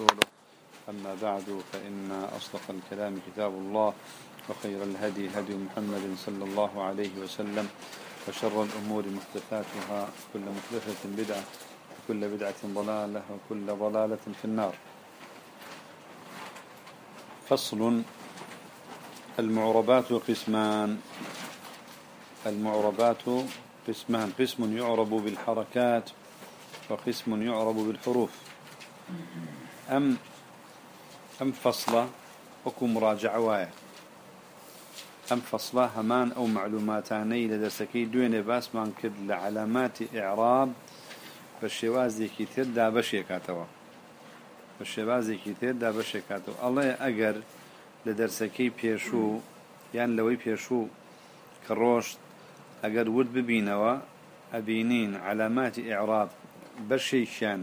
ورسوله. أما بعد فإن أصدق الكلام كتاب الله وخير الهدي هدي محمد صلى الله عليه وسلم وشر الأمور محدثاتها كل محدثة بدعة وكل بدعة ضلالة وكل ضلالة في النار. فصل المعربات قسمان. المعربات قسمان. قسم يعرب بالحركات وقسم يعرب بالحروف. ئەم ئەم فەصلە وەکو مڕاجعوایە ئەم فەصلە هەمان ئەو معلوماتانەی لە دەستەکەی دوێنێ باسمان کرد لە علاماتی عێراب بە شێوازێکی تێردا بەشێکاتەوە بە شێوازێکی تێردا بەشێکاتەوە ئەڵێ ئەگەر لە دەرسەکەی پێشوو یان لەوەی پێشوو کە ڕۆشت ئەگەر ود ببینەوە ئەبینین علاماتی عێراب بەشێکیان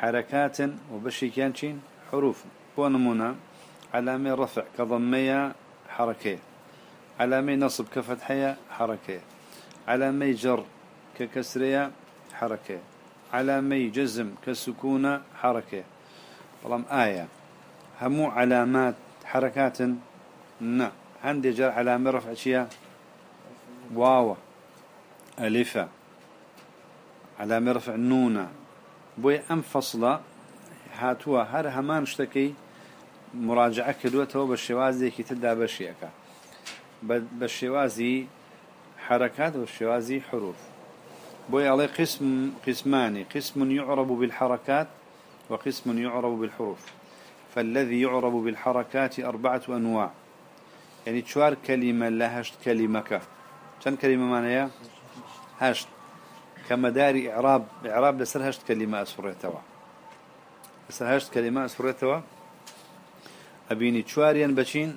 حركات وبشيكان شين حروف ونمونا علامة رفع كضمية حركة. علامة نصب كفتحية حركة. علامة جر ككسرية حركة. علامة جزم كسكونة حركة. طالما آية. همو علامات حركات نعم عندي جر علامة رفع شيء واو. ألفة. علامة رفع نونة. بوي أم فصلة هاتوا هر همان اشتكي مراجعة كدوته بالشوازي كي تدى بشيكا بالشوازي حركات والشوازي حروف. بوي عليه قسم قسمان قسم يعرب بالحركات وقسم يعرب بالحروف. فالذي يعرب بالحركات أربعة أنواع يعني تشوار كلمة لا هشت كلمة كم كلمة معناها هشت كمدار إعراب إعراب لسر هشت كلمة أسفرتها لسر هشت كلمة أسفرتها أبيني تشواريان بشين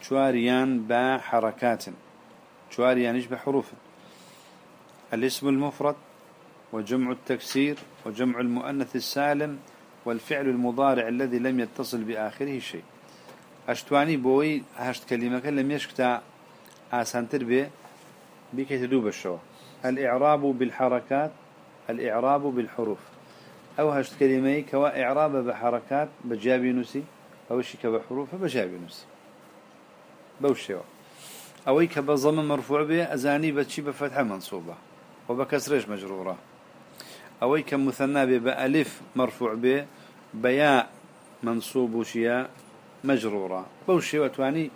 تشواريان بحركات تشواريان بحروف؟ الاسم المفرد وجمع التكسير وجمع المؤنث السالم والفعل المضارع الذي لم يتصل بآخره شيء. أشتواني بوي هشت كلمة لم يشكتا آسان تربية بكي تدوب الشو الإعراب بالحركات الإعراب بالحروف. أو هشت كلمة كوا إعراب بحركات بجابي نسي. أو شي كبحروف بجابي نسي. بوشيوا أو كبضم مرفوع به أزاني بتشي بفتحة منصوبة. وبكسرش مجرورة. أو كمثنى بألف مرفوع به بياء منصوب شيا مجرورة. بوشي وتواني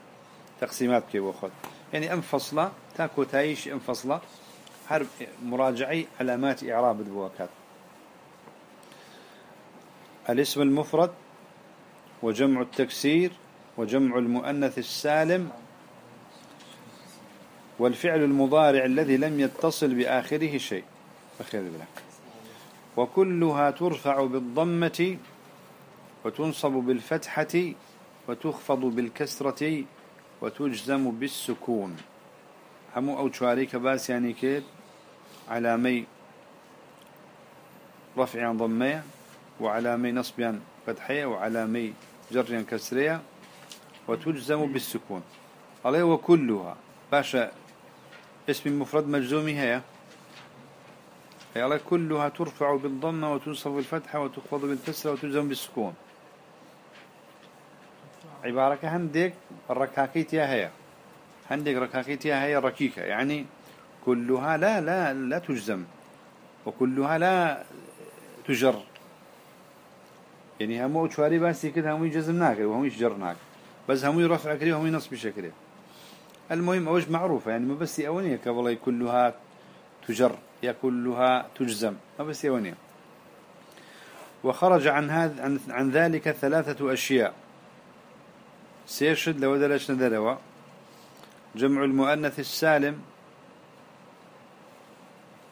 تقسيمات كي وخد يعني انفصلة تاكو تايش انفصلة حرب مراجعي علامات إعراب البواكات الاسم المفرد وجمع التكسير وجمع المؤنث السالم والفعل المضارع الذي لم يتصل بآخره شيء. أخير وكلها ترفع بالضمة وتنصب بالفتحة وتخفض بالكسرة وتجزم بالسكون. همو أو شواريك باس يعني كيد علامي رفع ضمية وعلامي نصب فتحية وعلامي جر كسرية وتجزم بالسكون عليه وكلها باشا اسم مفرد مجزومي هي هي كلها ترفع بالضمة وتنصب بالفتحة وتخفض بالكسرة وتجزم بالسكون عبارة هندك الركاكيتيا هي هندك ركاكيتيا هي ركيكة. يعني كلها لا لا لا تجزم. وكلها لا تجر. يعني همو شواري بس كده همو يجزم ناكل وهمو يجر ناكل بس همو يرفع كده وهمو ينصب شكله المهم أوج معروفة يعني ما بس أونية كبلا كلها تجر يا كلها تجزم. ما بس أونية وخرج عن هذا عن, ذلك ثلاثة أشياء. سيرشد لو دلش ندروا. جمع المؤنث السالم.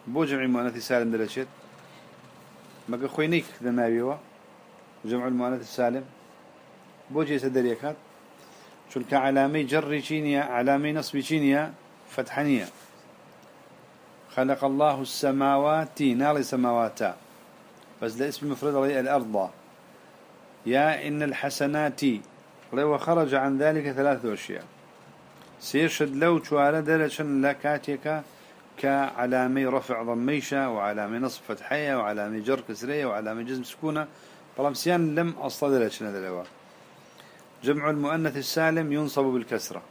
بو جمع المؤنث السالم دلشت ما خوينيك لناويوا جمع المؤنث السالم. بو جيس دريكات شو كعلامي جر شينيا علامي نصب شينيا فتحنية خلق الله السماوات نار سماواتا بس ده اسم مفرد الأرض. يا إن الحسنات لو خرج عن ذلك ثلاثة أشياء سيرشد لو شوارة درشن لكاتيكا كعلامي رفع ضميشة وعلامي نصب فتحية وعلامي جر كسرية وعلامي جزم سكونة. فرمسيان لم أصل لشنا دلوا جمع المؤنث السالم ينصب بالكسرة.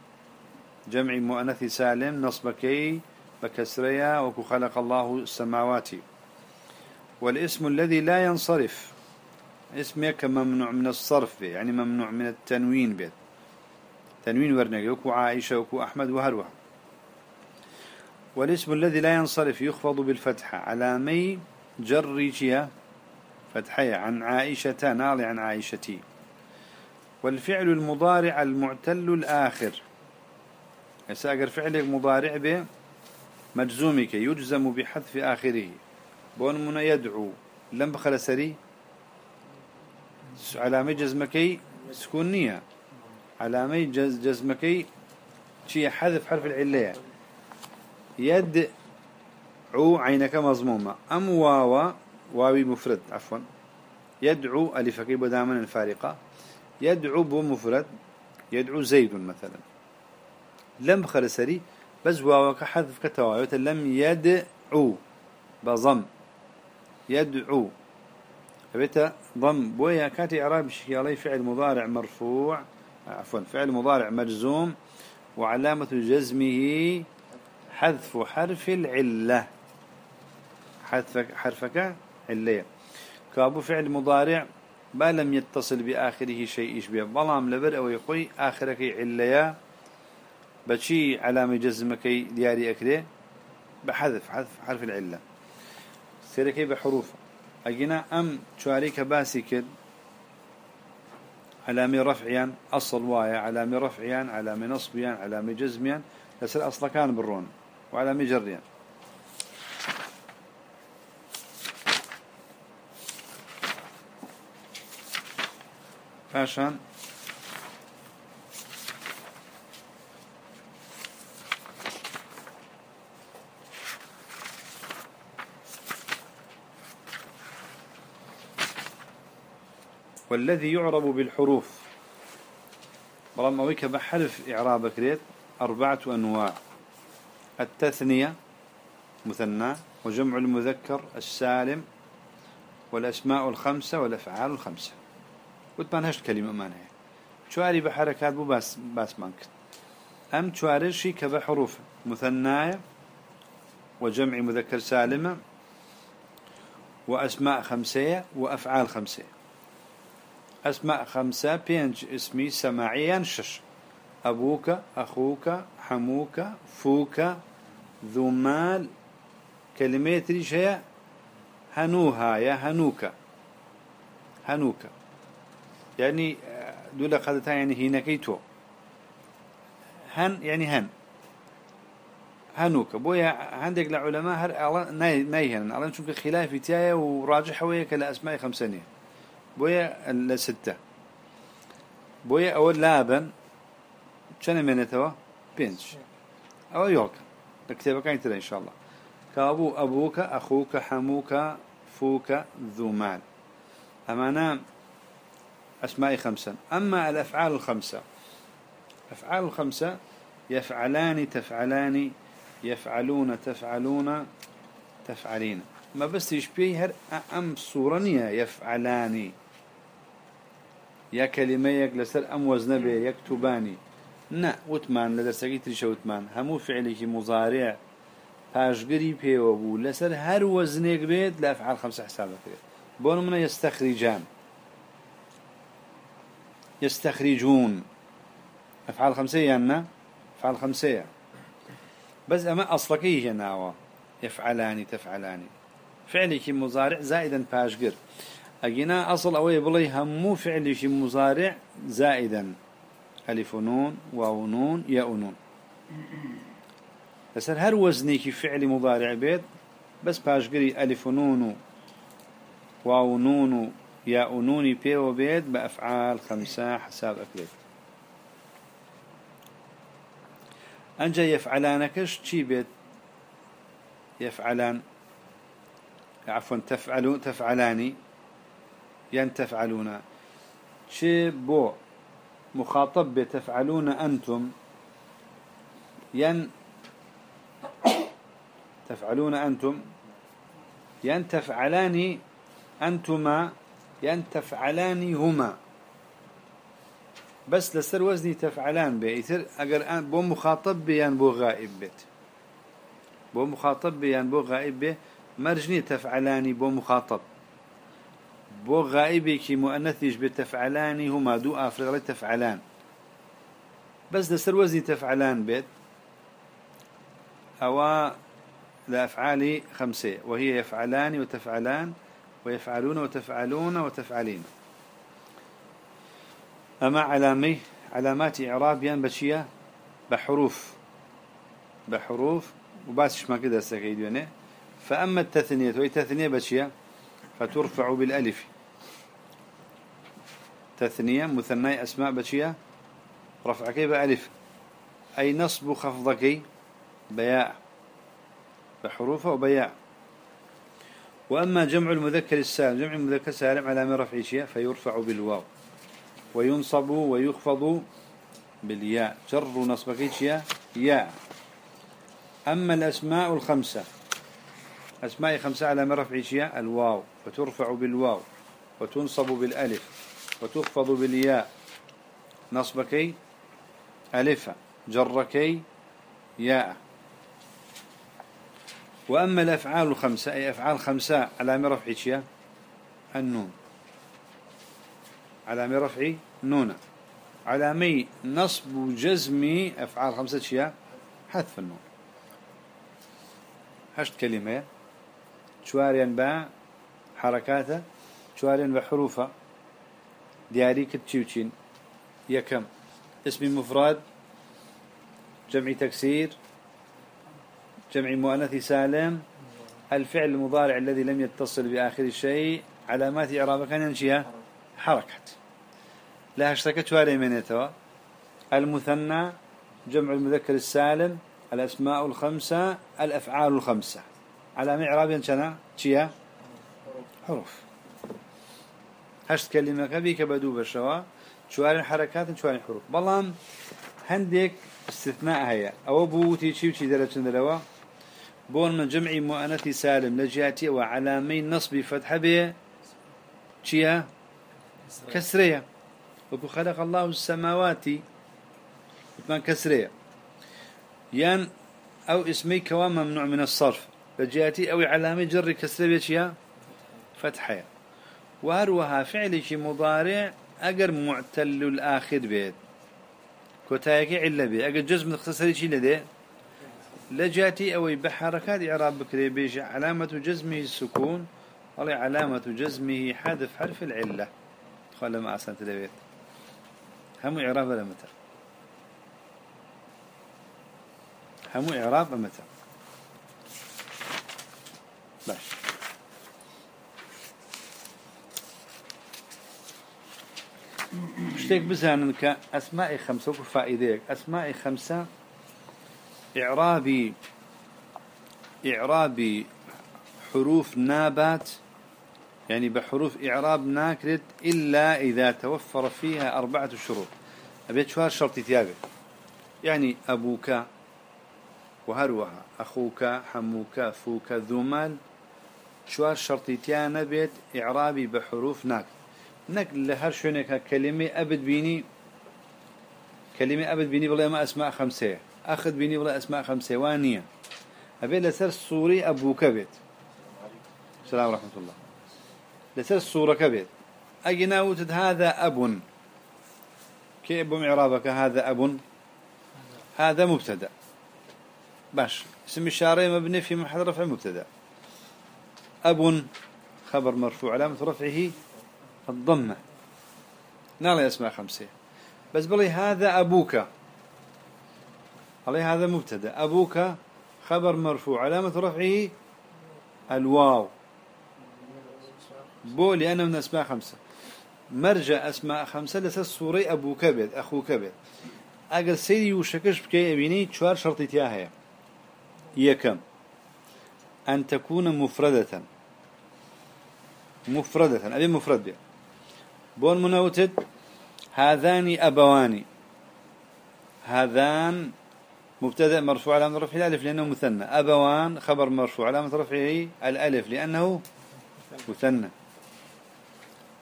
جمع مؤنث سالم نصبكي بكسريا وكو خلق الله السماوات. والاسم الذي لا ينصرف اسمك ممنوع من الصرف به يعني ممنوع من التنوين به. تنوين ورنقي وكو عائشة وكو أحمد وهروه والاسم الذي لا ينصرف يخفض بالفتحة على مي جر فتحية عن عائشة نالي عن عائشتي. والفعل المضارع المعتل الآخر. يساقر فعل مضارع به مجزومك يجزم بحذف آخره. بون من يدعو لم بخل سري علامة جزمكي سكونية علامة جز جزمكي شي حذف حرف العلية يدعو عينك مضمومة. أم واوا واوي مفرد عفوا. يدعو ألفكي بدامن الفارقة. يدعو بمفرد يدعو زيد مثلا. لم خلسري بس واو كحذف كتوايوت لم يدعو بضم. يدعو فبيتا ضم. بويا كاتي إعراب شيالي فعل مضارع مرفوع. عفوا فعل مضارع مجزوم وعلامة جزمه حذف حرف العلة. حذف حرفك علية كابو فعل مضارع ما لم يتصل بآخره شيء يشبه بلام لبر أو يقوي آخرك عليا بشي علامة جزمك دياري أكده بحذف حذف حرف العلة. سيركي بحروف. أجينا أم شواريك باسي كد. علامة رفعيان أصل وايا علامة رفعيان علامة نصبيان علامة جزميان لسر أصلا كان برون وعلامة جريان. عشان والذي يعرب بالحروف. برام أويك بحرف إعرابك ريت أربعة أنواع. التثنية مثنى وجمع المذكر السالم والأسماء الخمسة والأفعال الخمسة. وتمان هشت كلمة مانها شواري بحركات بو باس باس مانك أم شوارشي كبحروف مثناية وجمع مذكر سالمة وأسماء خمسة وأفعال خمسة. أسماء خمسة بينج اسمي سماعيا شش أبوك أخوك حموك فوك ذو مال كلمة ريش هي هنوها يا هنوك. هنوك. يعني دولة قدتها يعني هنكيتو هن يعني هن. هنوك. بويا عندك العلماء هر نايهن. الله نشوف خلاف تايا وراجح ويا كلا أسماء خمسة بويا الستة. بويا أول لابن كان منتوا بينش أو يوك. الكتابة كان ترى إن شاء الله. كأبو أبوك أخوك حموك فوك ذو مال. أمانا أسماء خمسة. أما الأفعال الخمسة أفعال الخمسة يفعلان تفعلان يفعلون تفعلون تفعلين. ما بس يشبيه هر أم صورنية يفعلاني يا كلمة يجلسر أم وزن به يكتباني نا وتمان لدرسكي تريش وتمان. همو فعله مضارع. پاشگری پیوە بوو. لەسەر هەر وەزنێک بێت لە ئەفعال خمسة حساب بۆ منە يستخرجان يستخرجون أفعال خمسة يعني أفعال خمسة بس أما أصلك هي ناوى يفعلان تفعلان فعلك مضارع زائدا باشقر أجينا أصل أوي بلي همو فعلك مضارع زائدا. ألف نون واو نون ياء نون. بس هر وزنيك فعل مضارع بيت بس باشقري ألف نون واو نون يا أنوني بي وبيت بأفعال خمسة حساب أكلت أنجا يفعلانكش تشي بيت؟ يفعلان. عفوا تفعلون تفعلاني. ين تفعلون شي بو مخاطب بتفعلون أنتم ين تفعلون أنتم ين تفعلان أنتما يعني تفعلان هما بس لسر وزني تفعلان بيتر أجر بو مخاطب بيان بو غائب بيت. بو مخاطب بيان بو غائب بي. مرجني تفعلاني بو مخاطب. بو كي مؤنثيش بتفعلاني هما دو آفرغ تفعلان. بس لسر وزني تفعلان بيت. أو لأفعال خمسة. وهي يفعلان وتفعلان ويفعلون وتفعلون وتفعلين. أما علامي علامات إعرابيا بشية بحروف. بحروف. وباسش ما كده سكيدونه فأما التثنية وهي تثنية بشية فترفع بالألف. تثنية مثنى أسماء بشية رفعك بألف أي نصب خفضك؟ بياء. بحروفه وبياء وأما جمع المذكر السالم جمع المذكر السالم على من رفع شيء فيرفع بالواو. وينصب ويخفض بالياء. جر نصب شيء ياء. أما الأسماء الخمسة أسماء خمسة على من رفع شيء الواو. فترفع بالواو وتنصب بالألف وتخفض بالياء. نصبكي ألف. جركي ياء. وأما الأفعال الخمسة أي أفعال خمسة على مرفع شيا النون. على مرفع نون. على مي نصب جزم أفعال خمسة شيا حذف النون. هشت كلمة. شواريا با حركاته شواريا بحروفه دياري كتشيوشين يكم. اسم مفرد جمع تكسير جمع مؤنث سالم. الفعل المضارع الذي لم يتصل بآخر شيء علامات إعرابة كان ينشيها حركة لا اشتكت واري منيتوا المثنى جمع المذكر السالم الأسماء الخمسة الأفعال الخمسة. على إعراب ينشنا شيا؟ حروف. هشت كلمة كبيك بدو بشوا. شوار حركات شوار حروف. بلام هندك استثناء هيا. أو بوتي شي وشي درجة دروا بون من جمع مؤنث سالم لجاتي وعلامي نصب فتح به. شيا؟ كسرية. وكو خلق الله السماوات. وكمان كسرية. يان أو اسمي كوام ممنوع من الصرف. لجاتي أو علامي جر كسرية شيا؟ فتحية وهروها فعل شي مضارع أجر معتل الآخر بيت. كوتايكي علا بي. أجر جزم اختصري شي لديه لجاتي أو بحركات إعراب بكري بيش علامة جزمه السكون. ولا علامة جزمه حذف حرف العلة. خلنا ما أحسنت لبيت هم إعراب ولا متى؟ هم إعراب متى؟ باش اشتيك بزانن كأسماء خمسة وفائديك أسماء خمسة إعرابي إعرابي حروف نابات يعني بحروف إعراب ناكرت إلا إذا توفر فيها أربعة شروط. أبيت شوار شرط ثيابه يعني أبوك وهروها أخوك حموك فوك ذو مال شوار شرط تيانا بيت إعرابي بحروف ناك نك لهر شونك كلمة أبد بيني كلمة أبد بيني والله ما أسماء خمسة أخذ بيني ولا أسماء خمسة وانية أبي لسر صوري أبو كبت السلام ورحمة الله لسر الصورة كبت أجنا وتد هذا أب كي أبو معرابك هذا أب هذا مبتدأ. باش. اسم الشارع مبني في محل رفع مبتدأ. أب خبر مرفوع علامة رفعه الضمة. نال أسماء خمسة. بس بلي هذا أبوك. عليه هذا مبتدأ. أبوك خبر مرفوع علامة رفعه الواو. بو لأنه من أسماء خمسة. مرجع أسماء خمسة لسا صوري أبو كبد أخو كبد أقل سيدي وشكش بكي أبيني شوار شرطي تياهي. يكم. أن تكون مفردة. مفردة. أبي مفردة بون منوتد. هذان أبواني هذان مبتدأ مرفوع علامة رفعه الألف لأنه مثنى. أبوان خبر مرفوع علامة رفعه الألف لأنه مثنى.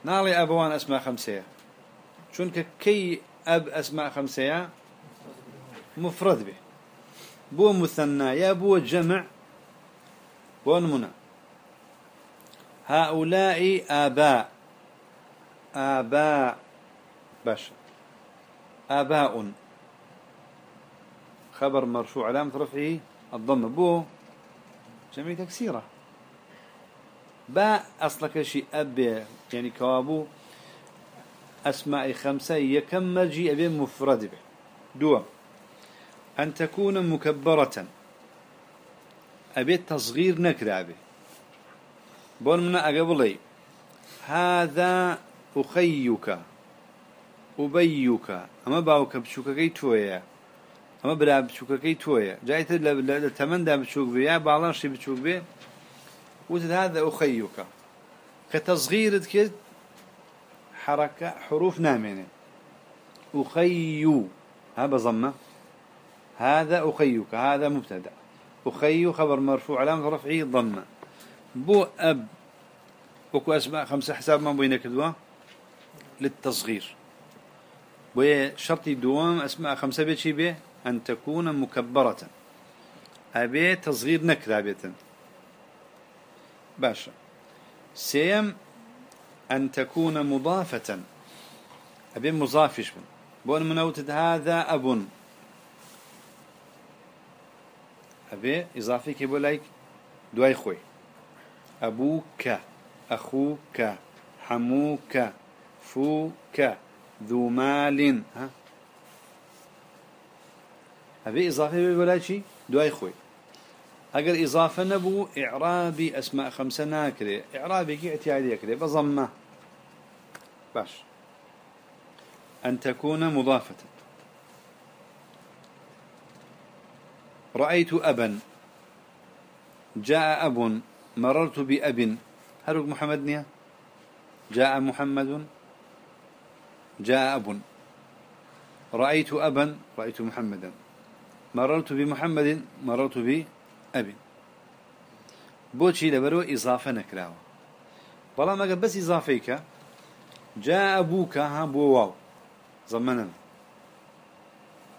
نالي أبوان أسماء خمسة. شونك كي أب أسماء خمسة مفرد به. بو مثنى. يا بو جمع. ونمنا. هؤلاء آباء. آباء باشا آباء. خبر مرفوع علامة رفعه الضم. بو جميع تكسيرة. باء أصلك شيء أب يعني كوابو. أسماء خمسة يكم مرجي أبي مفرد به. دو أن تكون مكبرة. أبي تصغير نكرة أبي. بون من أقبلي. هذا أخيك أبيك. أما باوك بشوككي تويا. أما بلا بشوككي تويا. جايت لتمن دا بشوك بيا بعضان شي بشوك بيه وتد هذا أخيك. كتصغير كده حركة حروف نامنة أخي هذا ضمة. هذا أخيك. هذا مبتدأ. أخي خبر مرفوع علامة رفعه ضمة بو أب. وكو أسماء خمسة حساب ما بينك دوا؟ للتصغير. بو شرطي دوام أسماء خمسة بيتشي بيه أن تكون مكبرة. أبي تصغير نكرة بيتن باشا. سيم أن تكون مضافة. أبي مضافش بون منوتد هذا أب. أبي إضافي كي بولايك دواي خوي. أبوك أخوك حموك فوك ذو مال. ها؟ أبي إضافي بولايك دواي خوي. أجر إضافة نبو إعرابي أسماء خمسة ناكري. إعرابي كي اعتيادي كري. بضمة. باش. أن تكون مضافة. رأيت أبا. جاء أب. مررت بأب. هل محمد نيا؟ جاء محمد. جاء أب. رأيت أبا. رأيت محمدا مررت بمحمد. مررت بأب. بوشي لبرو إضافة نكراوه بلا ما بس إضافيك جاء أبوك. ها بو واو. زمنا.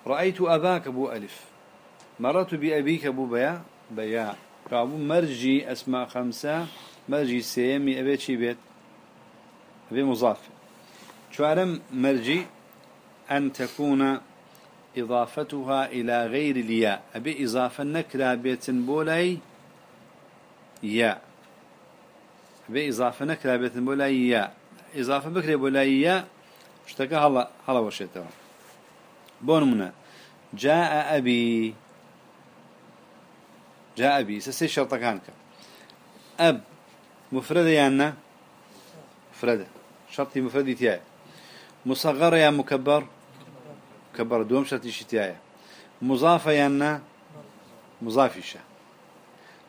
رأيت أباك بو ألف. مررت بأبيك بو بيا بيا فأبو مرجي أسماء خمسة. مرجي سيمي أبي شي بيت. أبي مضاف. شوارم مرجي. أن تكون إضافتها إلى غير الياء. أبي إضافة نكرة بيت بولاي ياء. أبي إضافة نكرة بيت بولاي ياء. إضافة بكري بولاي ياء. اشتكى هلا هلا وشيتها. بون جاء أبي. جاء أبي سسي شرطة كانك أب مفردة يانا مفردة. شرطي مفردة تياي. مصغرة يا مكبر؟ مكبر دوم شرطي شتياي مضافة يانا مضافشة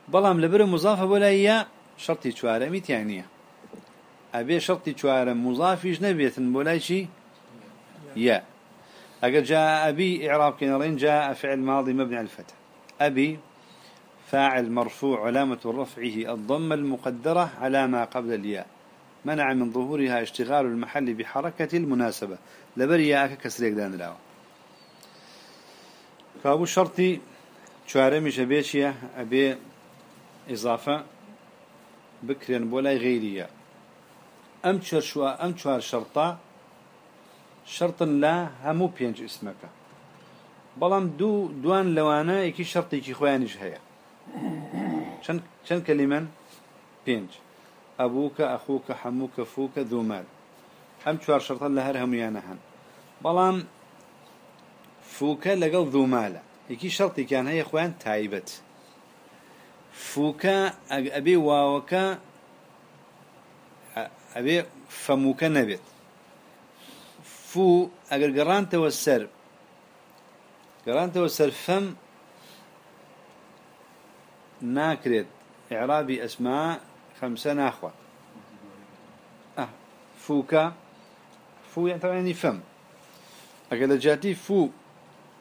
بلام لبر مضافة ولا هي شرطي شوارع ميت يعني أبي شرطي شوارع مضافش نبيتن ولا شي؟ يا. أجل جاء أبي إعراب كنارين جاء فعل ماضي مبني على الفتح. أبي فاعل مرفوع علامة رفعه الضمة المقدرة على ما قبل الياء. منع من ظهورها اشتغال المحل بحركة المناسبة. لبريا أكا كسريك دان لاو فأبو الشرطي شوارمي شبيشية أبي إضافة بكرين بولاي غيرية أم شوا أم شوار شرطة شرط لا همو بينج اسمك بەڵام دوو دوان لەوانە یەکێ شەرتێکی خۆیانیش هەیە چەند چەند کەلیمەن? پێنج. أبوك أخوك حموك فوك ذو مال. ئەم چوار شەرتە لە هەر هەمویانە هەن. بەڵام فوك لەگەڵ ذو مال. یەکی شەرتێکیان هەیە خۆیان تایبەت. فوك ئەبێ واوەکە ئەبێ فمك نەبێت. فوو ئەگەر گەڕانتەوە سەر گەڕانتەوە سەر فەم ناكرد إعرابي أسماء خمسة ناخوة. أه فوكا. فو يعني طبعا فم. أقل جاتي فو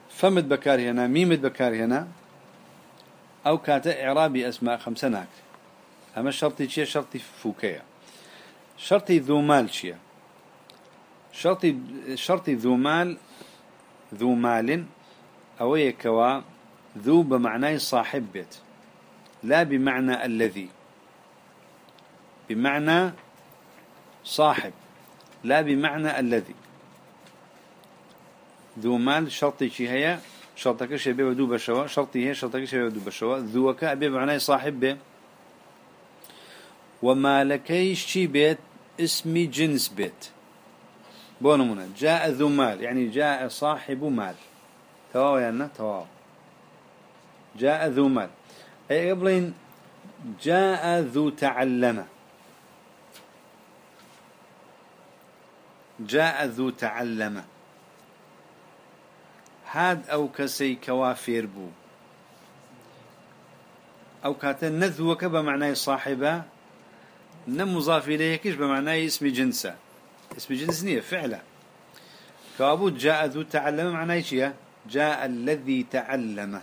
فمت بكار هنا ميمت بكار هنا أو كاتا إعرابي أسماء خمسة ناك أما الشرطي شيء شرطي فوكية. شرطي ذو مال شيا شرطي شرطي ذو مال ذو مال أو يكوا ذو بمعنى صاحب بيت. لا بمعنى الذي. بمعنى صاحب. لا بمعنى الذي. ذو مال شرطي شي هي شرطك شي بيبدو دو بشوا شرطي هي شرطك شي بيبدو دو بشوا ذوك أبي بمعنى صاحب به وما لكيش شي بيت اسمي جنس بيت. بونمنا جاء ذو مال. يعني جاء صاحب مال. تواو يعني تواو. جاء ذو مال. قبلين جاء ذو تعلم جاء ذو تعلم هاد أو كسي كوافير بو. أو كاتن نذوك بمعنى صاحبة نم مضاف إليه كيش بمعنى اسم جنسة. اسم جنس نية فعلا كابو جاء ذو تعلم معناه إيش جاء الذي تعلم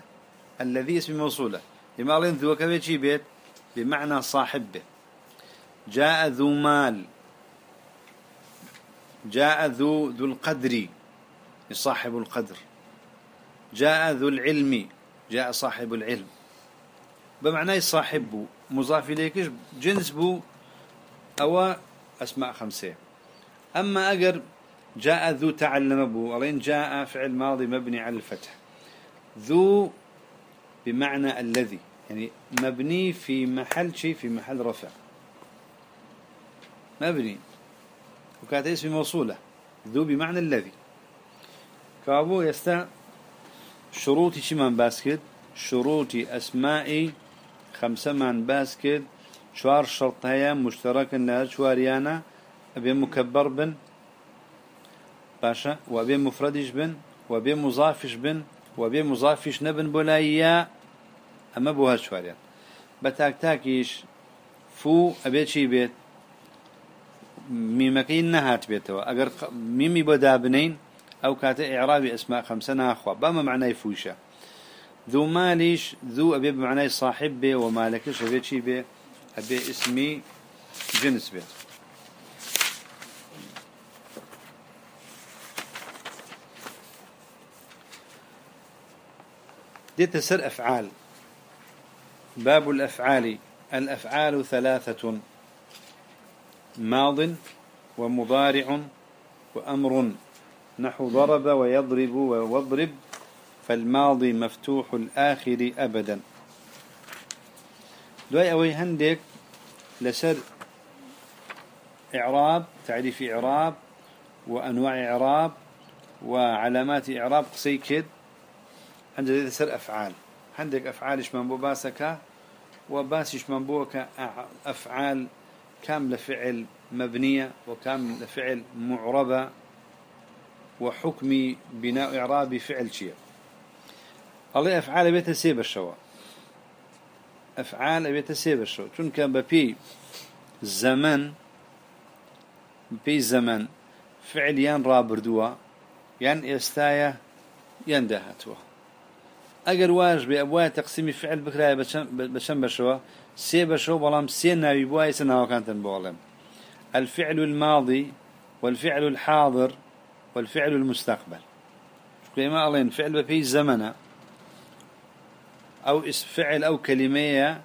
الذي اسم موصولة. لما لين ذو كبيت بيت بمعنى صاحبه جاء ذو مال. جاء ذو ذو القدر. صاحب القدر. جاء ذو العلم. جاء صاحب العلم. بمعنى صاحب مضاف إليك جنس بو. أو أسماء خمسة. أما أجر جاء ذو تعلم أبو ألين جاء فعل ماضي مبني على الفتح. ذو بمعنى الذي. يعني مبني في محل شيء في محل رفع. مبني. وكانت اسم موصولة. ذو بمعنى الذي. كابو يستا شروطي شمان باسكت؟ شروطي أسمائي خمسة من باسكت. شوار شرط هيا مشترك الناس شواريانا. أبي مكبر بن. باشا. وأبي مفردش بن. وأبي مضافش بن. وأبي مضافش نبن بولايا أما بوها شواريان بتاك تاكيش فو أبي شي بيت ميمكين نهات بيتوا أجر ميمي بدا بنين أو كات إعرابي أسماء خمسة ناخوا. بما معنى يفوشا ذو ماليش ذو أبي بمعنى صاحب به ومالكش أبي شي به أبي اسمي جنس به دي تسر أفعال باب الأفعال. الأفعال ثلاثة ماض ومضارع وأمر. نحو ضرب ويضرب واضرب فالماضي مفتوح الآخر أبدا. دواي أوي هندك لسر إعراب تعريف إعراب وأنواع إعراب وعلامات إعراب قصي كد عندك تسر أفعال. عندك أفعالش من بو باسك وباسش من بوك أفعال كام لفعل مبنية وكام لفعل معربة وحكم بناء إعراب فعل شيء. الله أفعال بيت سيب الشوا. أفعال بيت سيب الشوا. كان ببي زمن بي زمن فعل يان رابردوا يان استايا يندهتوا اگر واج به ابوای تقسیمی فعل بکرای بشم بشوا سي بشوا بلام سي ناوي بواي سناو كانتن بولم الفعل الماضي والفعل الحاضر والفعل المستقبل. كما الله فعل في زمن أو اسم فعل أو كلمة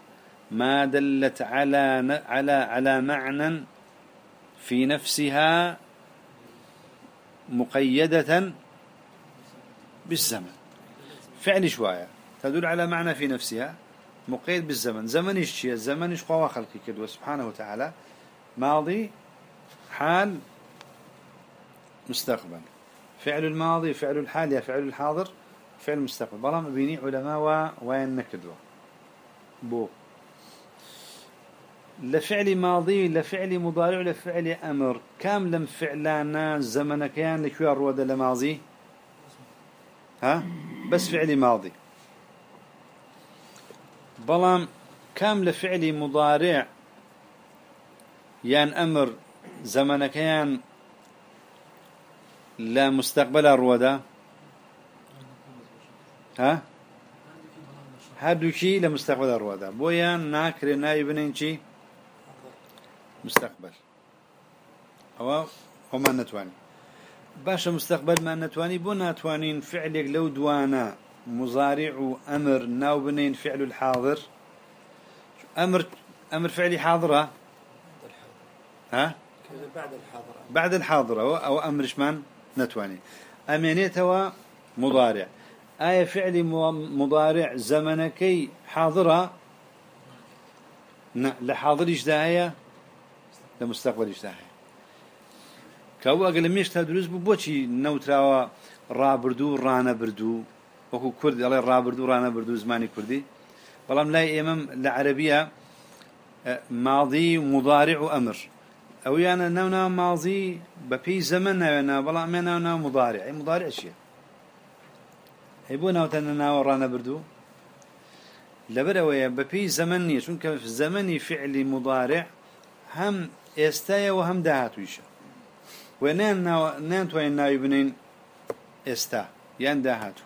ما دلت على على على معنى في نفسها مقيدة بالزمن. فعل شوية. تدل على معنى في نفسها. مقيد بالزمن. زمن شيء؟ الزمن قوى خلقي كده. سبحانه وتعالى ماضي حال مستقبل. فعل الماضي فعل الحال يا فعل الحاضر فعل المستقبل. بلا بيني علماء وين نكدوا بو. لفعل ماضي لفعل مضارع لفعل أمر. كام لم فعلانا زمن كان لكوار رود لماضي ها؟ بس فعل ماضي. بلام كام لفعل مضارع يان أمر زمن كان لا مستقبل الرودا ها؟ هادوشي لمستقبل الرودا بويان ناكر نايبنين شي مستقبل. أو وما نتواني. باشا مستقبل ما نتواني بو ناتوانين فعلك لو دوانا. مضارع أمر ناو بنين فعل الحاضر. أمر أمر فعلي حاضرة؟ ها؟ بعد الحاضرة أو أمر شمان نتواني. أمينيتها مضارع. آية فعلي مضارع زمنكي حاضرة؟ لحاضر إجداهية لمستقبل إجداهية کە ئەو ئەگە لە مێشتا دروست بوو بۆچی نەوتراوە ڕابردوو ڕانەبردوو؟ وەکو کورد ئەڵێ ڕابردوو ڕانەبردوو زمانی کوردی. بەڵام لای ئێمە لە عەربیە ماڵی مضارع و ئەمر. ئەو یانە ناونا ماڵزی بە پێی زەمە ناوێنا بەڵام مێ ناونا مضارع. ئەی مضارع چییە؟ هەی بۆ ناوتەنە ناوە ڕانەبردوو؟ لەبەر ئەوەیە بە پێی زەمن نییە چونکە زەمەنی فعلی مضارع هەم ئێستایەوە هەم داهاتویشە. ونان ناو نان توين ناو بنين استا ين دهاتو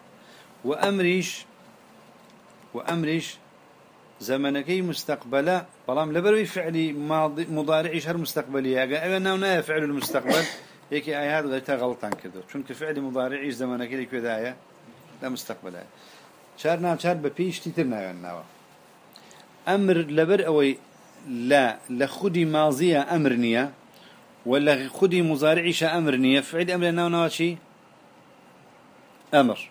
وأمريش وأمريش زمنكي مستقبلا بلام لبروي فعلي ماضي مضارعي شهر مستقبلي أجا أنا هنا فعل المستقبل هيك آيات غيرتها غلطان كده شونك فعل مضارعي زمنكي لك بداية لا مستقبلا شهر نام شهر ببيش تيترنا يعني أمر لبر أوي لا لخدي ماضية أمرنية ولا خدي مضارعي شا أمرنية فعل أمر ناو شي؟ أمر.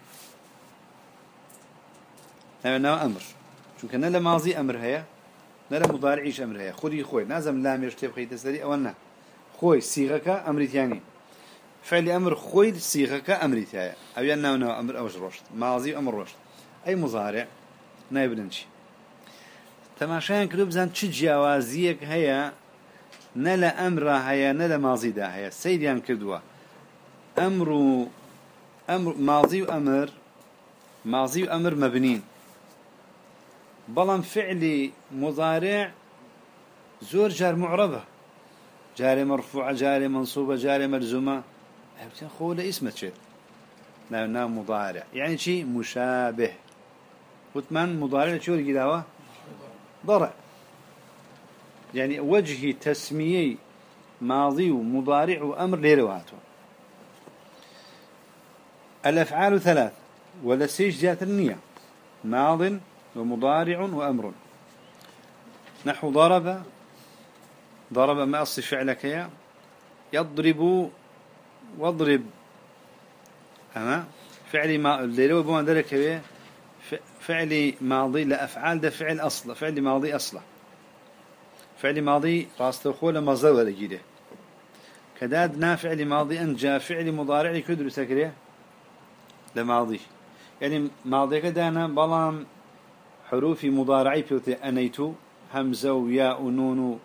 ناو أمر. چونکە نە لە مازی ئەمر هەیە نە لە مضارعیش ئەمر هەیە. خودی خۆی نازم لامێ شتێ بخەیتە سەری ئەوە نا خۆی سیغەکە ئەمریتیانی. فعلی ئەمر خۆی سیغەکە ئەمریتایە ئەویان ناونەوە ئەمر ئەوش ڕۆشت. مازی ئەمر ڕۆشت. ئەی مزارع نایبرن چی؟ تەماشایان کرد بزان چ جیاوازیەک هەیە؟ نە لە ئەمرا هەیە نە لە مازیدا هەیە سەیریان ئەمر و ئەمر مازی و ئەمر مازی و ئەمر مەبنین بەڵام فعلی مضارع زور جار مرفوعة جاري منصوبة جاري مرزومة هبتين خولة اسمه شيء نعم مضارع. يعني شيء مشابه. وثمان مضارع شو القداوة ضرع. يعني وجه تسمية ماضي ومضارع وأمر ليرواتو الأفعال ثلاث ولا سيج جات النية ماض ومضارع وأمر. نحو ضرب ضرب ما أصل فعلك يا يضرب واضرب. أما فعلي ما اللي بما ذلك فعلي ماضي لأفعال ده فعل أصله فعلي ماضي أصله. فعلي ماضي راسته خوله مصدر ولا جيده كداد نافع ماضي أن جاء فعل مضارع لكدر سكريه لماضي يعني ماضي كدانا بلام حروف مضارعي بيوتي أنيتو همزة وياء ونون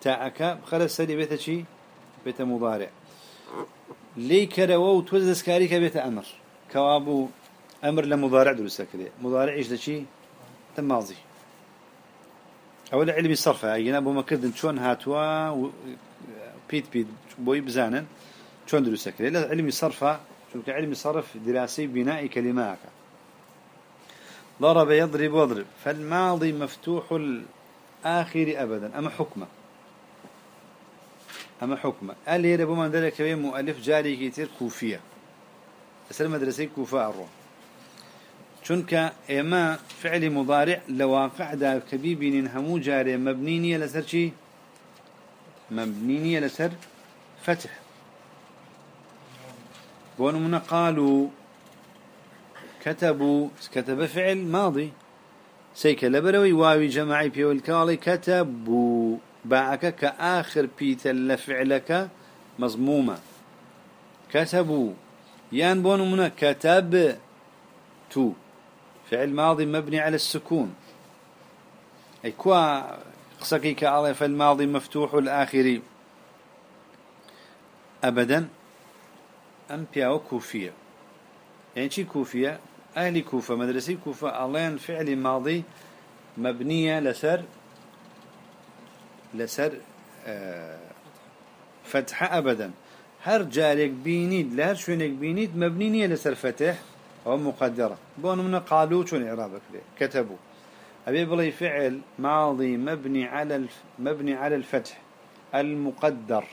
تاءك خلص سري بيت شي بيت مضارع. لي كرو توزس كاريك بيت أمر كوابو أمر لمضارع درس كده مضارع إيش ده شي تماضي أولا علمي صرفة. أينا أبو مكردن شون هاتوا. بيت بيت بوي بزانا شون درس كده. لا علمي صرفة. شو علمي صرف دراسي بناء كلماتك ضرب يضرب واضرب فالماضي مفتوح الآخر أبدا. أما حكمة؟ أما حكمة؟ قال لي ربما ذلك مؤلف جاري كتير كوفية. أسأل مدرسة كوفاء الروح چونك إما فعل مضارع لواقع دا كبيبين همو جاري مبنينية لسر شي مبنينية لسر فتح. ونمنا قالوا كتبوا كتب فعل ماضي سيك لبروي واوي جماعي بيو الكالي كتبوا باعك كآخر بيت لفعلك مضمومة كتبوا يان بونو منا كتب تو. فعل ماضي مبني على السكون. أي كوا قصكي كالله فالماضي مفتوح الآخر أبدا. أم بياو كوفية. يعني شي كوفية؟ أهل كوفة مدرسة كوفة ألين فعل ماضي مبنية لسر لسر آه فتح أبدا. هر جارك بينيد لهر شوينك بينيد مبنية لسر فتح. أو مقدرة. بون من قالوا شون إعرابك كتبوا. أبي بلي فعل ماضي مبني على الف مبني على الفتح. المقدر.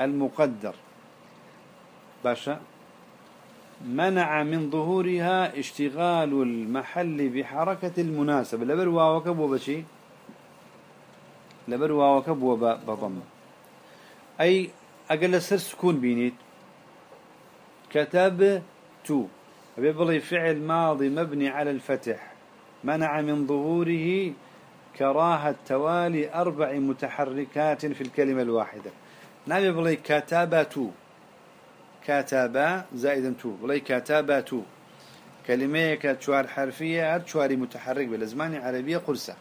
المقدر. باشا. منع من ظهورها اشتغال المحل بحركة المناسبة. لبر واوكب وبشي لبر واوكب وبضم أي أقل سر سكون بينيت؟ كتب تو بيبلي فعل ماضي مبني على الفتح. منع من ظهوره كراهة توالي أربع متحركات في الكلمة الواحدة. نبي بلي كتبت. كتب زائدا تو. بلي كتبت. كلمة كتشوار حرفية هر متحرك بالزمان عربية قرصة.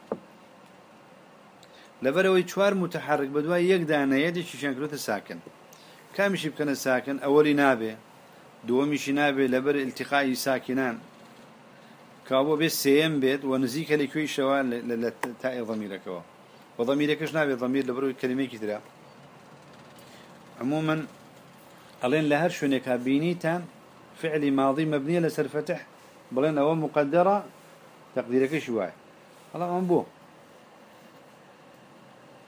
لبروي چوار متحرك بدوا يك دانه يدي شيشان كروت ساكن. كامشي بكنا ساكن؟ أولي نابه. دومشي نابه لبر التقاء ساكنان كابو بس سيم بيت ونزيك لكوي شوا لتاء ضميرك وضميرك نابه ضمير لبرو كلمة كتيرة عموما ألين لهر شونك بينيتان فعل ماضي مبني لسر فتح بلين أول مقدرة تقديرك شوي الله بو.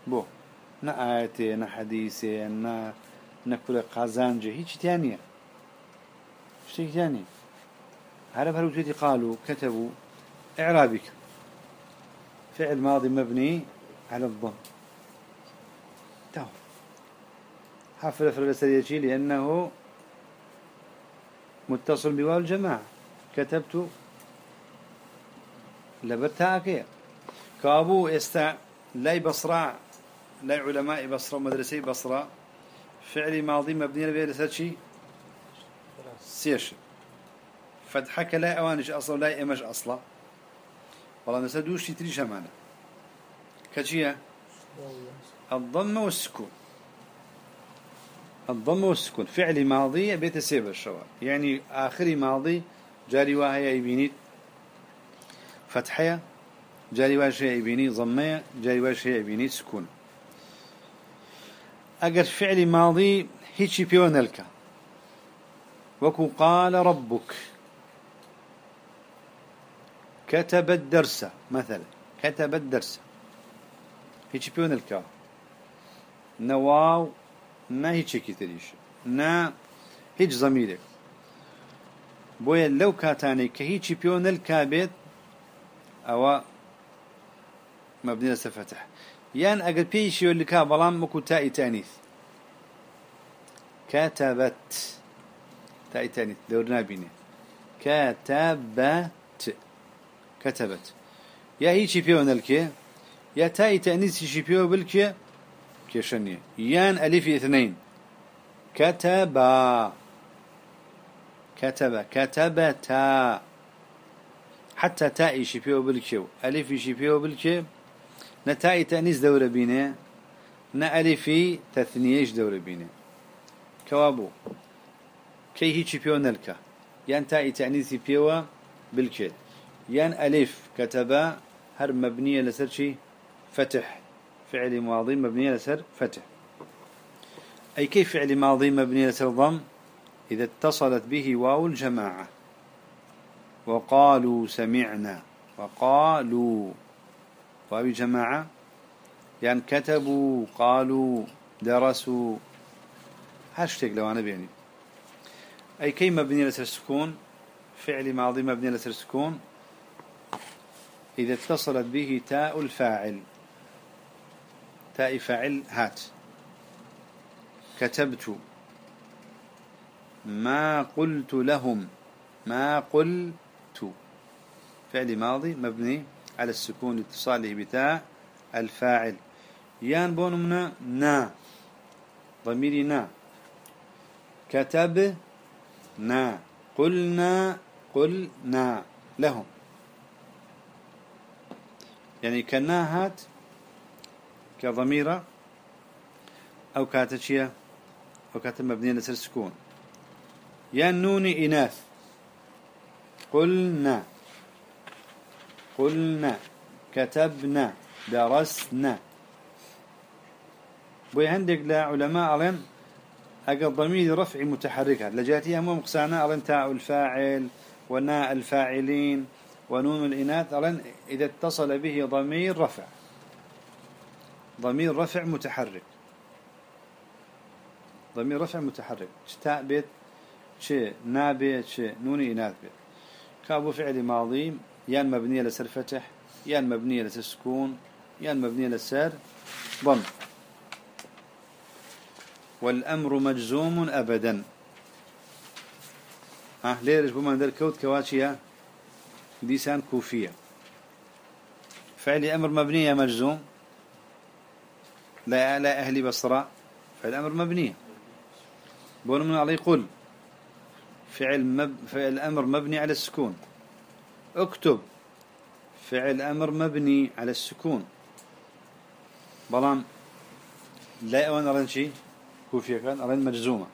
بو. نا آياتي نا حديثي نا نا كل قازانجي هيك تانية شيء ثاني. عرب هل قالوا كتبوا إعرابك. فعل ماضي مبني على الضم. تو حفل فرلسريتي لأنه متصل بواو الجماعة. كتبت لبرتاكي كابو استا لاي بصراء لا علماء بصرة ومدرسي بصرة. فعل ماضي مبني على شيء سيش. فتحك لا أوانش أصلا لا إمش أصلا. والله نسدوش تريش معنا كشيء الضم والسكون. الضم والسكون. فعل ماضي بيت سيب الشوار يعني آخر ماضي جاري وهي يبينيت فتحية جاري واش يبيني ضمية جاري واش يبيني سكون. أجر فعل ماضي هيك بيونلك وكو قال ربك. كتب الدرس مثلا كتب الدرس. هيك بيونلك نواو نا هيك كتريش. نا هيك ضميرك بويا لو كاتاني كهيك بيونلك بيت أو مبني لسفتح يان أقل بيشي اللي كا بلام مكو تاء تانيث. كتبت. تاء تانيث دورنا بيني كتبت. كتبت. يا هي شي بيو نلكي يا تاء تانيث شي بيو بالكي كيشنية يان ألف اثنين. كتبا كتب. كتبتا حتى تاء شي بيو بالكي ألف شي بيو بالكي نتائي تأنيس دورة بينه. نألفي تثنيش دورة بينه. كوابو. كي هيتشي بيو نلكا يان تائي تأنيسي بيو بالكيد يان ألف كتبا هر مبنية لسر شي فتح. فعل ماضي مبنية لسر فتح. أي كيف فعل ماضي مبنية لسر ضم؟ إذا اتصلت به واو الجماعة. وقالوا سمعنا. وقالوا. واوي جماعة؟ يعني كتبوا قالوا درسوا. هاشتاق لو أنا بيعني أي كي مبني لسر سكون فعل ماضي مبني لسر سكون إذا اتصلت به تاء الفاعل. تاء فاعل هات. كتبت. ما قلت لهم. ما قلت. فعل ماضي مبني على السكون اتصاله بتاء الفاعل. يان بونمنا نا. ضميري نا. كتب. نا. قلنا قلنا لهم. يعني كناهات كضميرة أو كاتشية أو كاتب مبنية لسر سكون. يا إناث. قلنا قلنا كتبنا. درسنا. بوي عندك لا علماء ألين أقل ضمير رفع متحركة لجاتيها مو مقسانا ألين تاء الفاعل وناء الفاعلين ونون الإناث ألين إذا اتصل به ضمير رفع. ضمير رفع متحرك. ضمير رفع متحرك. تاء بيت شيء نابي شيء نوني إناث بيت. كابو فعل ماضي يان مبنية لسر فتح يان مبنية لسر سكون يان مبنية لسر ضم. والأمر مجزوم أبدا. ها ليرش بما ندر كوت كواتشيا ديسان كوفية. فعل أمر مبنية مجزوم. لا لا أهل بصرة. فعل أمر مبنية بقول من عليه قل. فعل مب فعل أمر مبني على السكون. اكتب. فعل أمر مبني على السكون. بلان لا أوان أرن شيء كوفية كان أرن مجزومة.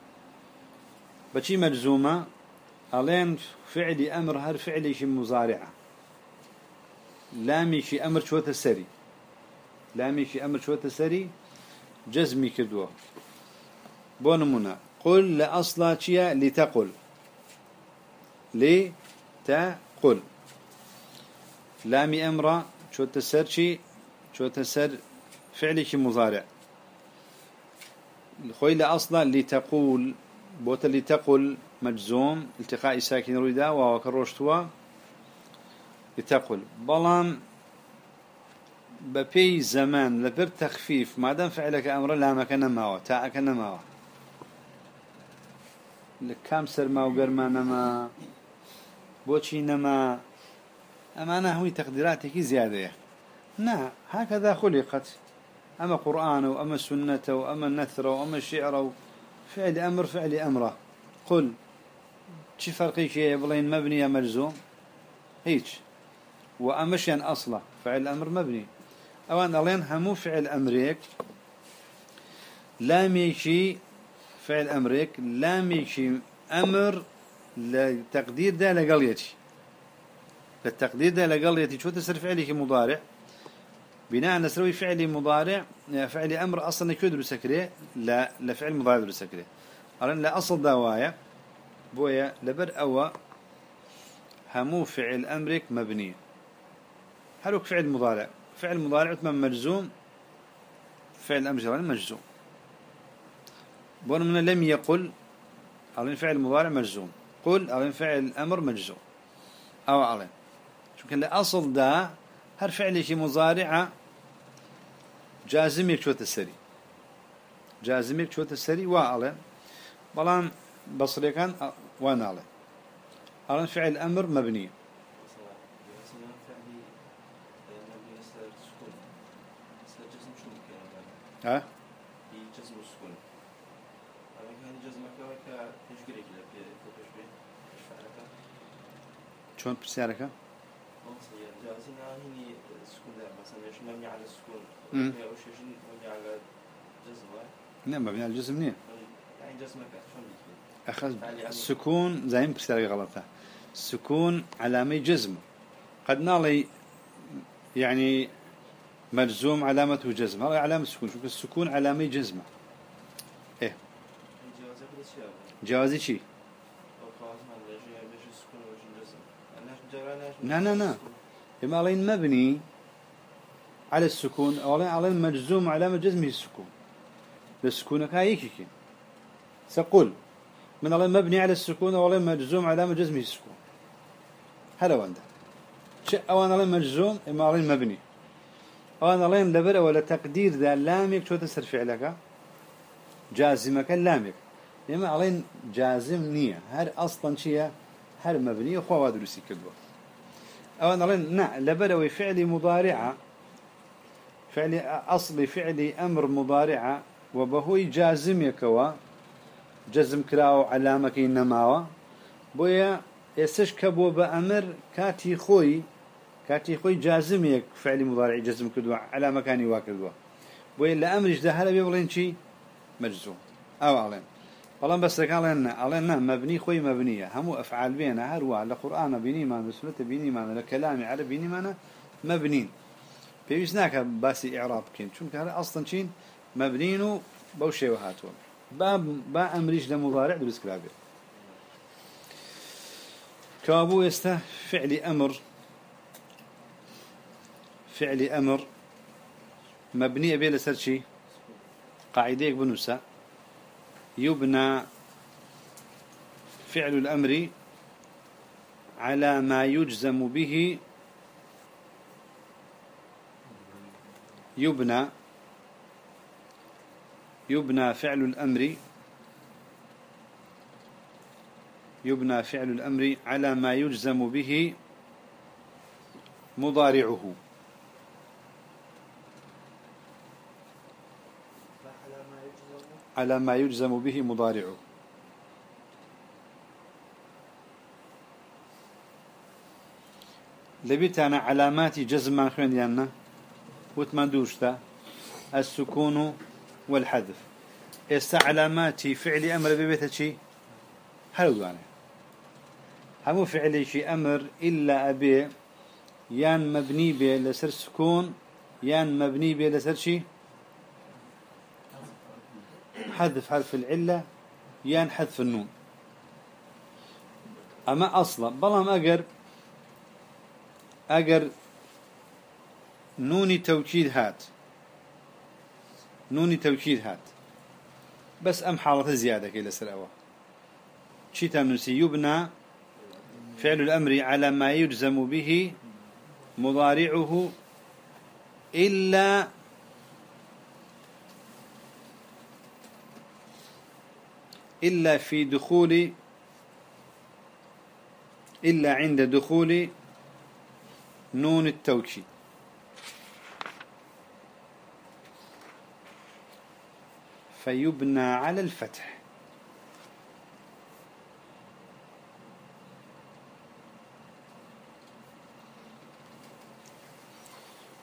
بشي مجزومة ألين فعل أمر هر فعل شي مزارعة. لامي شي أمر شو تسري. لامي شي أمر شو تسري جزمي كدوه. بونمنا قل لأصلا شيا لتقل. لتقل. لامي أمر شو تسر شي شو تسر فعلي شي مضارع خوي لأصلا لتقول بوت لتقل مجزوم التقاء ساكن رويدا وكروشتوا لتقل بلان ببي زمان لبر تخفيف ما دام فعلك أمر لا مكان ماوا تاءك نماوا لكام سرما وقرما نما بوشي نما أمانة هو تقديراتك زيادة. نا هكذا خلقت. أما قرآن وأما سنة وأما النثر وأما الشعر فعل أمر فعل أمره. قل. شي فرقي شيء بلين مبني ملزوم؟ هيك. وأمشيا أصله فعل أمر مبني. أوان ألين همو فعل أمريك؟ لا ميشي فعل أمريك لا ميشي أمر لتقدير ده لقليتي للتقدير ده لقليتي شو تسر فعلي مضارع؟ بناء نسوي فعلي مضارع فعلي أمر أصلا يكون درسكري لا لفعل مضارع درسكري ألين لا أصل دوايا بويا لبر أو همو فعل أمريك مبني. هلوك فعل مضارع. فعل مضارع ثم مجزوم. فعل أمر جراني مجزوم. بون من لم يقل ألين فعل مضارع مجزوم. قل ألين فعل أمر مجزوم. أو ألين شو كان لأصل دا هر فعل شي مضارعة جازم يكشوت السري جازم يكشوت السري وألين بلان بصري كان وأنا ألين ألين فعل أمر مبني ها؟ جزم السكون مش مبني على السكون. مم. أو شيء مبني على جزمة نعم مبني على الجزم منين؟ يعني جزمك شلون بتكون أخذ. السكون زين بسيارك غلطة. السكون علامة جزم قد نالي يعني مجزوم علامته جزم هذا علامة السكون شوف السكون علامة جزمة إيه. شيء جوازي شي أو خلاص ما ليش ليش السكون وش الجزم أنا جرانا لا، لا، لا. إما علين مبني على السكون أو علين مجزوم علامة جزمه السكون. السكون كايكي سقول من علين مبني على السكون علين مجزوم علامة جزمه السكون. هذا وانده. شيء أو أنا علين مجزوم إما علين مبني. أو أنا علين لبر ولا تقدير ذا لامك شو تسر فعلك؟ جازمك لامك إما علين جازم نية. هر أصلا شيء هر مبني أخوة وادرسي كدوه أو أنا لين نع لبروي فعلي فعلي أصلي فعلي أمر مضارعة وبهوي جازم يكوا جزم كراو علامة إنما بويا يسش كبو بأمر كاتي خوي كاتي خوي جازم يك فعلي مضارع جزم كدوا على مكاني واكدوا. بويا لأمر هلا بيبغلين شي؟ مجزوم. أو علين والله بس قال لنا علينا مبني خوي مبنية. هم أفعال بينا هروا لقرآن بيني ما بسلة بيني ما لكلام عربي بيني ما مبنين بيجيش ناك بس إعراب كين شو كان أصلا شين مبنين بوشي وهاتون باب با أمريج لمضارع درس كلابي كابو يسته فعل أمر فعل أمر مبني أبي لسر شي قاعدة بنوسا يبنى فعل الأمر على ما يجزم به يبنى يبنى فعل الأمر يبنى فعل الأمر على ما يجزم به مضارعه. على ما يجزم به مضارعه. لبيتانا علامات جزم خوين ديالنا وثمان دوشتا السكون والحذف. استا علامات فعل أمر ببيتها شي؟ هلو دوانا همو فعل شي أمر إلا أبي يان مبني به لسر سكون يان مبني به لسر شي؟ حذف حرف العلة يان حذف النون. أما أصلا بلام أقر اگر نوني توكيد هات. نوني توكيد هات. بس ام حالة زيادة كي سرعوا شي تنسي يبنى فعل الأمر على ما يجزم به مضارعه إلا إلا في دخول إلا عند دخول نون التوكيد. فيبنى على الفتح.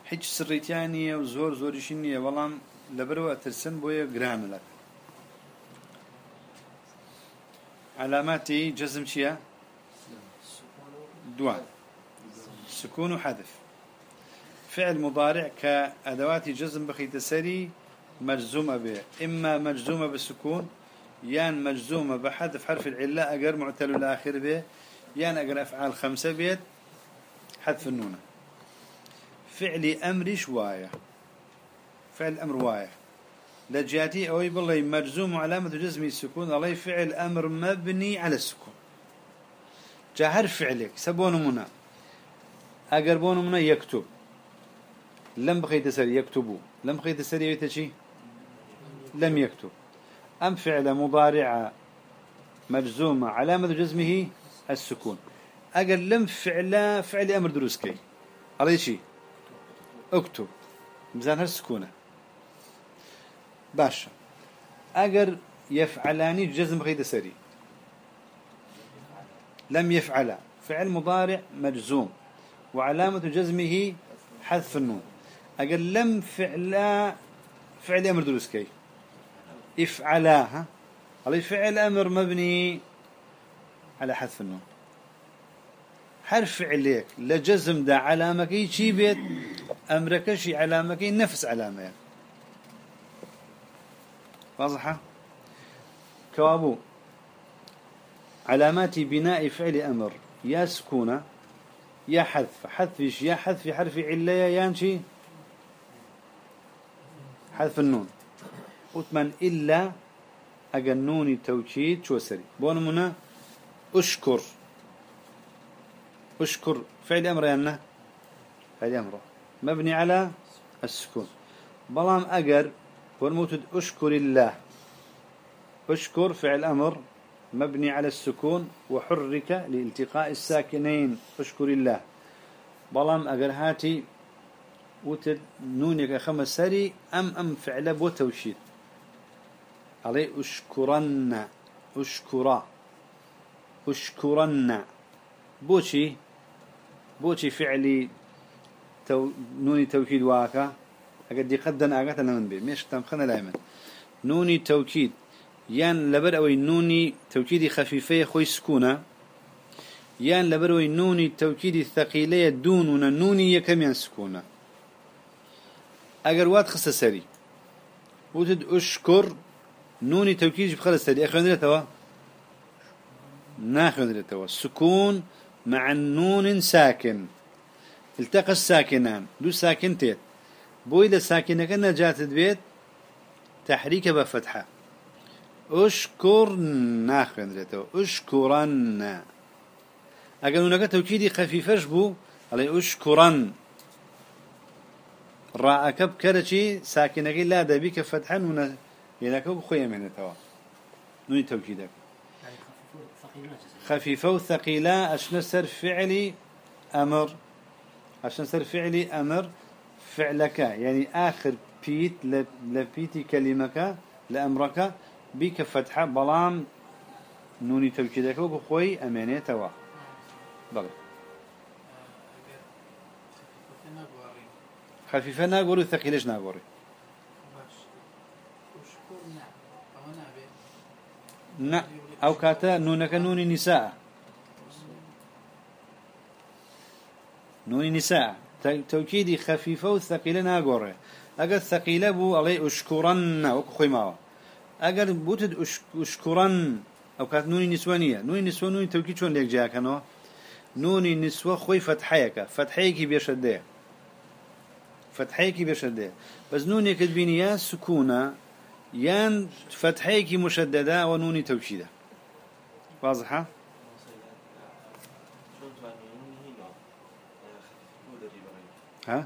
حج سريتيانية وزور زوريشينية والله لبروا ترسن بويا جران لك علاماتي جزم شيا دوان سكون وحذف فعل مضارع كأدوات جزم بخيت سري مجزومة به إما مجزومة بالسكون يان مجزومة بحذف حرف العلة أجر معتل الآخر به يان أجر أفعال خمسة بيت حذف النونة فعل أمر شواية فعل أمر واية. لجاتي أوي بالله مجزوم علامة جزم السكون. الله فعل أمر مبني على السكون. جاهر فعلك سبون منا أقربون من يكتب. لم بخي تسري يكتبوا لم بخي تسري يتشي لم يكتب. أم فعل مضارع مجزومة علامة جزمه السكون. أقل لم فعل فعل أمر دروسكي على شيء اكتب. مزان هالسكونة باشا. أقر يفعلاني جزم غير سري. لم يفعل. فعل مضارع مجزوم. وعلامة جزمه حذف النون. أقل لم فعل فعل أمر دروسكي افعلاها على فعل أمر مبني على حذف النون. حرف فعليك لجزم دا علامك شي بيت أمرك شي علامك نفس علامة واضحة كوابو علامات بناء فعل أمر يا سكونة يا حذف. حذف يا حذف حرف علة يانشي حذف النون. وثمان إلا أجنوني توكيد شو سري بون منا أشكر. أشكر. فعل أمر يانا فعل أمر. مبني على السكون. بلام أجر والموتد أشكر الله. أشكر فعل أمر مبني على السكون وحرك لالتقاء الساكنين. أشكر الله. بلام أجر هاتي وتد نونك خمس سري أم أم فعل بو توشيد علي أشكرن أشكرا أشكرن. بوشي بوشي فعلي تو نوني توكيد واكا. أقد يقدن أقاتنا من بي. ميش تمخنا دائما نوني توكيد. يان لبر أوي نوني توكيد خفيفية خوي سكونة يان لبر أوي نوني توكيد الثقيلية دوننا نوني يكميان سكونة أجر واد خص سري وتد أشكر نوني توكيد بخلص سري أخوان توا؟ ناخذ توا. سكون مع النون ساكن. التقى الساكنان دو ساكنتين. بويد الساكنة كنا جات البيت تحريك بفتحة اشكرنا خوێنرێتەوە أشكرن ئەگەر نونەکە تەوکیدی خەفیفەش بوو ئەڵێ أشكرن. ڕائەکە بکەرەچی ساکینەکەی لا دەبی کە فەتحە تەوکیدەکە يعني خفيف ثقيل ما جزم خفيفة وثقيلة أشنا سر فعلي أمر؟ أشنا سر فعلي أمر؟ فعلك يعني آخر بيت لبيتي كلمك لأمرك بك فتحة بلام. نوني توكيدك وبخوي أمانة توا بلى. خفيفة ناقوري وثقيلش ناقوري نه ئەو کاتە نونەکە نونی نیسا نونی نیسا تەوکیدی خەفیفە و سەقیلە ناگۆڕێ. ئەگەر سەقیلە بوو ئەڵێ ئوشکوڕەن وەک خۆی ماوە. ئەگەر بوتت شکوڕەن ئەو کات نونی نیسوە نیە نوی نیسوە نوی تەوکی چۆن لێک جیاکەنەوە؟ نونی نسوە خۆی فتحەیەەکە فتحەیەکی بێشە دێ. فتحەیەکی بێشە دێ. بەس نونێکت بینی یا سکوونە يان فتحيك مشددة ونوني توكيدة واضحة؟ ها؟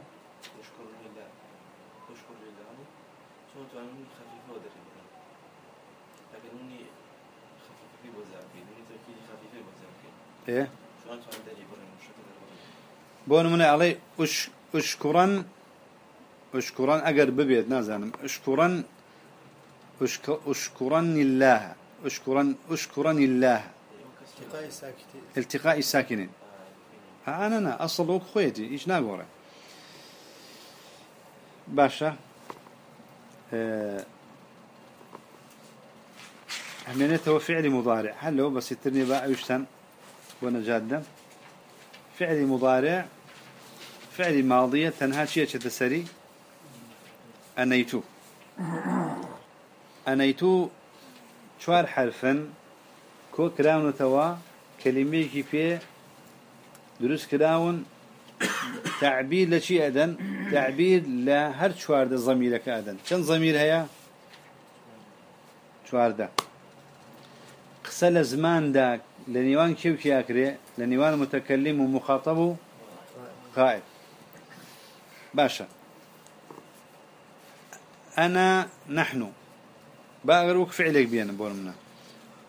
بري بون من علي أش أشكرا أشكرا أجر ببيت نازانم. أشكرا أشك أشكرا الله أشكرا أشكرا الله. التقاء التقاء الساكنين ها أنا أنا أصل خويتي إيش ناقورة؟ باشا آه، همينته فعل مضارع. هلو بس يترني بقى يشتن وأنا جادة. فعل مضارع فعل ماضية تنها شيء تسري أنيتو أنيتو شوار حرفا كو كراون توا كلمة كيفية دروس كراون تعبير لشي أدن تعبير لهر شوار ده ضميرك أدن كم ضمير هيا شوار ده قسل زمان دا لنيوان كيو كي أكري لنيوان متكلم ومخاطب قائد. باشا أنا نحن بأغروك فعلك بينا بولمنا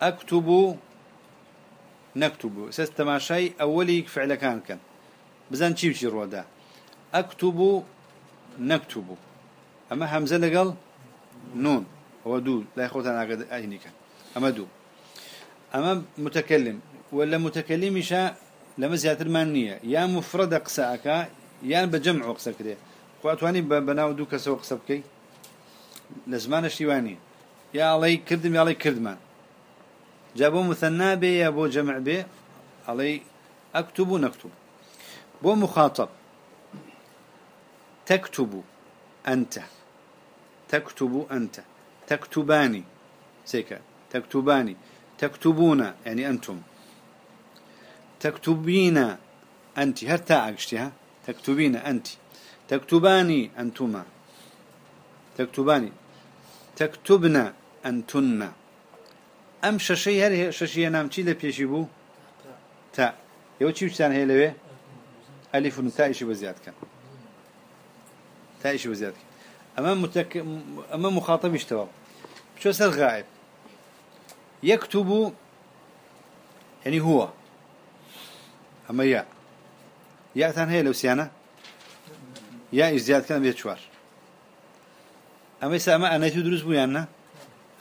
أكتب نكتب سيس تماشي أولي فعل كان كان. بزن چی بچی رودا. أكتب نكتب أما همزة لقل نون. هو دو. لا يخوت أنا قد أهني كان. أما دو. أما متكلم. ولا متكلم شاء لما زيادة المانية يا مفرد قساك يا بجمع قساك ده قواتواني بناو دو كسو قسبكي لزمان الشيواني يا علي كردم يا علي كردمان. جابوا مثنى به يا بو جمع به علي أكتب نكتب بو مخاطب. تكتب أنت. تكتب أنت. تكتباني. سيكا. تكتباني. تكتبون يعني أنتم. تكتبين أنت. هل تاعقشتها تكتبين أنت. تكتباني أنتما. تكتباني. تكتبن أنتن. أم ششي هل ششي نام لە پێشی بوو تا. ئێوە چی وشتان هەیە لەوێ ئەلیف و تایشی بە زیادکە تایشی بە زیادکە ئەمە متك... ئەمە مخاطبیشتەوە بچۆ سەر غائب. يكتب يعني هو أما يا يا تان هي لو سيانة يا إيش زياد كان بيت شوار أما يسا أما أنا يتدرس بو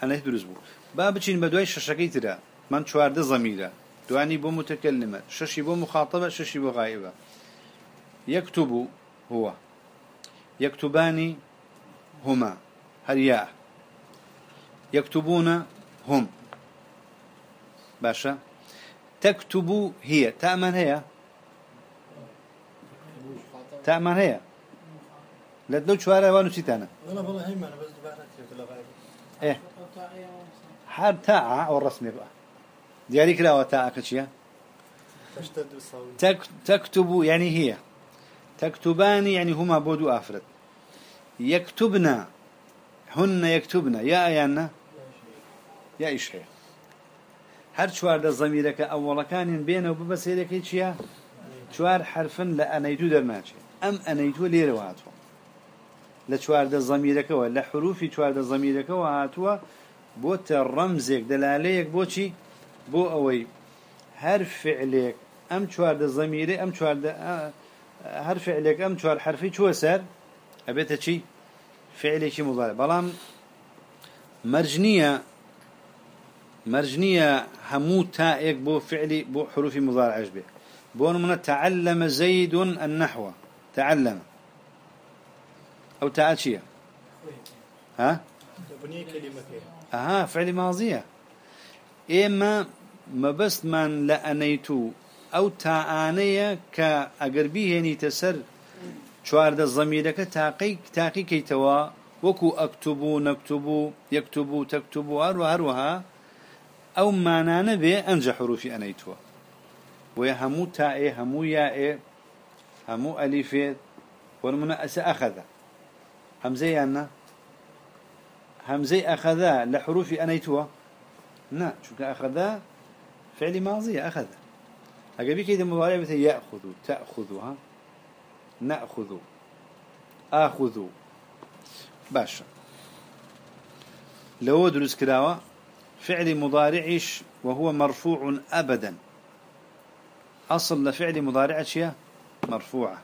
يعني أنا يتدرس بو. باب تشين بدوي ششكي ترى من شوار ده ضميرة دواني بو متكلمة ششي بو مخاطبة ششي بو غائبة يكتب هو. يكتبان هما. هل يا يكتبون هم. باشا تكتب هي تأمن هي تأمن هي لا تلو شوارع وانو سيتانا أنا والله هي أنا بس بعرف كيف لغايه إيه هەر تا ئەو ڕسمی بە دیاری کراوە تاکە چییە تەکتتوب و ینی هەیە تەکتوبانی ینی هما بۆ دوو ئافرەت یەکتوبنا هن یەکتوبنا یا ئەیانە یا ئیش هەیە هەر چواردە زەمیرەکە ئەوەڵەکانین بێنەوە ببە سێرەکەی چییە؟ چوار حرفن لە ئەنەیدوو دەرناچێت ئەم ئەنەیدووە لێرەوە هاتووە. لە چواردە زەمیرەکەەوە لە حروفی چواردە زەمیرەکەەوە هاتووە بوت رمزك دلاليك بوشي بو أوي هر فعلك أم چوار ده ضميري أم چوار ده هر فعلك أم چوار حرفي شو سر أبيت شي فعلي شي مضارع بلام مرجنية مرجنية همو تائك بو فعلي بو حروف مضارع عجبه بون من تعلم زيد النحو تعلم ئەها فعلی مازیە ئێمە مەبەستمان لە ئەنەیت و ئەو تائانەیە کە ئەگەر بیهێنیتە سەر چواردە زەمیرەکە تاقی تاقیکەیتەوە وەکو ئەکتوب و نەکتوب و یەکتوب و تەکتوب و هەروە هەروەها ئەو مانانە بێ ئەنجە حروفی ئەنەیتوە وێ هەموو تائێ هەموو یاێ هەموو ئەلیفێت وەرمونە ئەسە ئەخەدە. هەمزەیان نە همزة أخذ لحروف أنيتوا لا شو أخذ فعل ماضي أخذ أجابي كده مضارع مثل يأخذ تأخذها نأخذ آخذ باشا لو دروس كراوة فعل مضارعش وهو مرفوع أبدا. أصل لفعل مضارع شيء مرفوعة.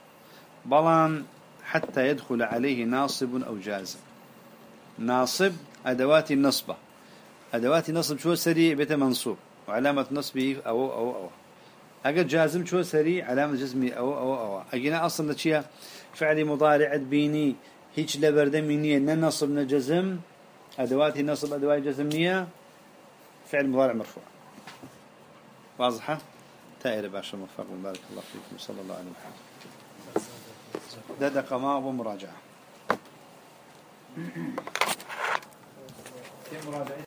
بلان حتى يدخل عليه ناصب أو جازم. ناصب أدوات النصبة أدوات النصب شو سريع؟ بيت منصوب. وعلامة نصبه أو أو أو. أجد جازم شو سريع؟ علامة جزمي أو أو أو. أجينا أصل لشيء فعل مضارع بيني. هيج لبردمينية ننصب نجزم أدوات النصب أدوات جزمنية فعل مضارع مرفوع. واضحة؟ تائر باشا موفق. بارك الله فيكم. صلى الله عليه وسلم. ده دقماء ومراجعة. yang.